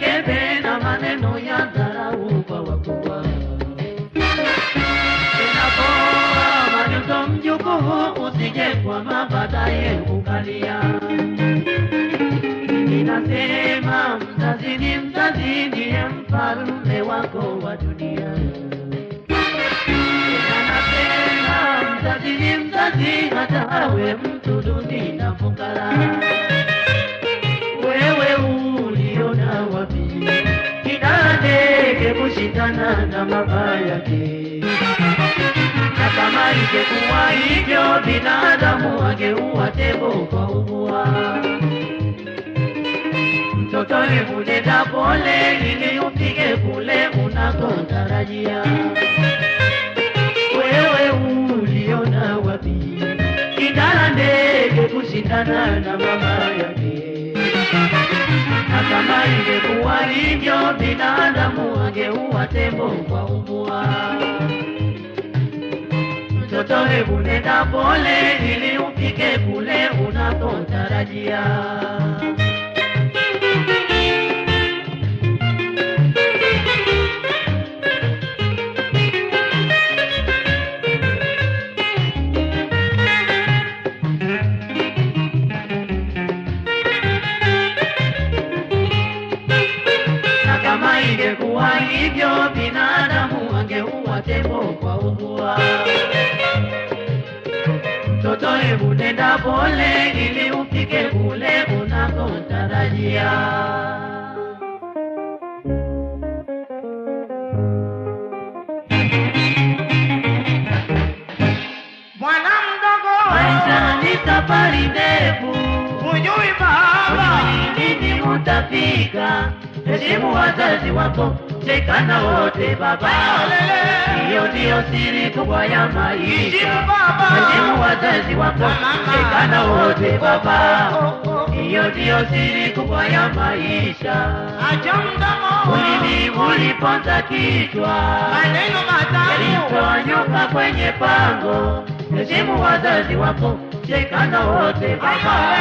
kebe na maneno ya dharau kwa wakubwa. Inapoa majuto, mjukuu, usije kwa mabadaye ukalia. Inasema mzazi ni mzazi, ndiye mfalme wako wa dunia. Inasema mzazi ni mzazi, hata awe mtu duni na fukara. Na baba yake? Na kama ingekuwa hivyo, binadamu angeua tembo kwa ubua. Mtoto hebu nenda pole, ili upige kule unakotarajia. Wewe uliona wapi kidara ndege kushindana na mama yake? Na kama ingekuwa hivyo, binadamu angeua tembo kwa ubua. Mtoto hebu nenda pole, ili upike kule unakotarajia. Hivyo binadamu angeua tembo kwa ubua. Mtoto hebu nenda pole, ili ufike kule unakotarajia. Bwana mdogo, Maisha ni safari ndefu, hujui baba, lini utafika. Heshimu wazazi wako, cheka na wote baba. Hiyo ndiyo siri kubwa ya maisha. Heshimu wazazi wako, cheka na wote baba. Hiyo ndiyo siri kubwa ya maisha. acha mdomo, Ulimi uliponza kichwa, maneno matamu, yalimtoa nyoka kwenye pango. Heshimu wazazi wako, cheka na wote baba.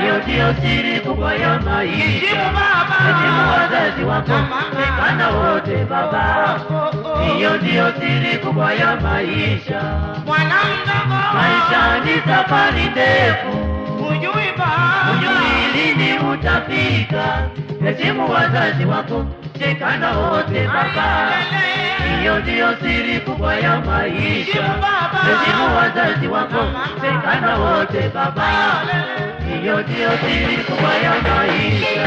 Hiyo ndiyo siri kubwa ya maisha. heshimu wazazi wako, Mama. cheka na wote baba. Hiyo ndiyo siri kubwa ya maisha. Mwanangu, Maisha ni safari ndefu, hujui lini utafika. Heshimu wazazi wako, cheka na wote baba. Hiyo ndiyo siri kubwa ya maisha. Heshimu wazazi wako, Mama. wote baba. Hiyo ndiyo siri kubwa ya maisha.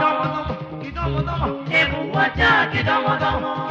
hebu wacha